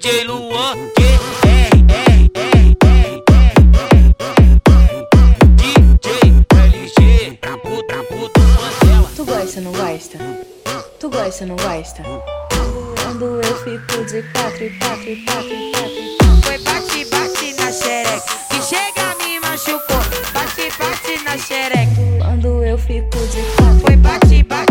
DJ Luan. QRR DJ Tu gosta, não gosta? Tu gosta, não gosta? Quando eu fico de quatro, quatro, quatro, quatro. Foi bate, bate na xereca. Que chega me machucou. Bate, bate na xereca. Quando eu fico de quatro Foi bate, bate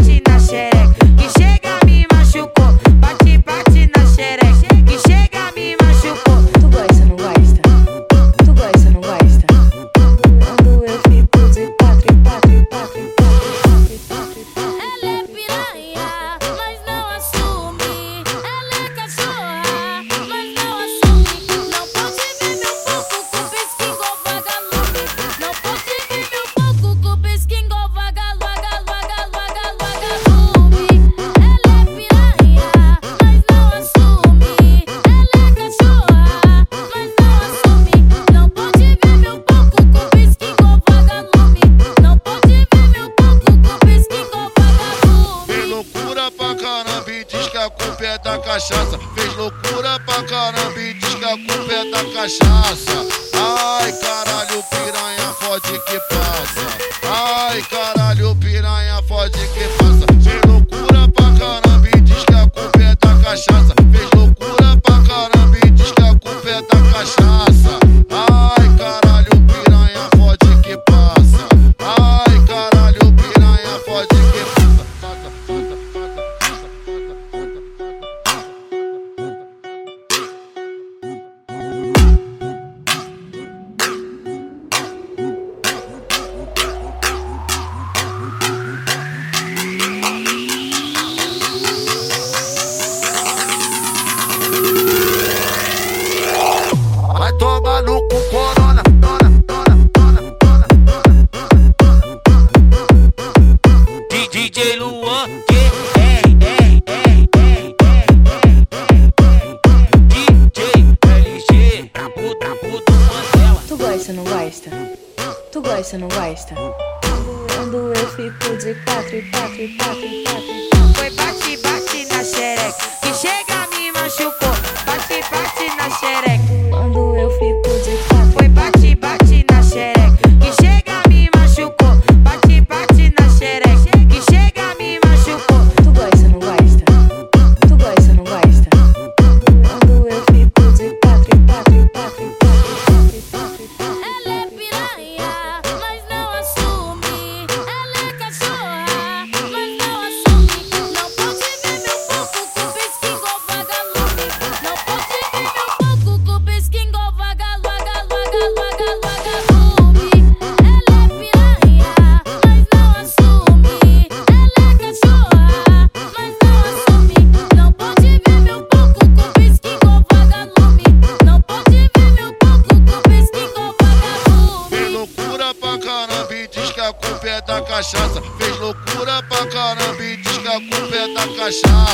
é da cachaça. Fez loucura pra caramba e diz que a culpa é da cachaça. Ai caralho, piranha, fode que passa. Ai caralho. dói, cê não gosta? Quando eu fico de quatro, e quatro, e quatro, e quatro. Foi bate, bate na xereca. Que chega, me machucou. da cachaça. Fez loucura pra caramba e diz que a culpa é da cachaça.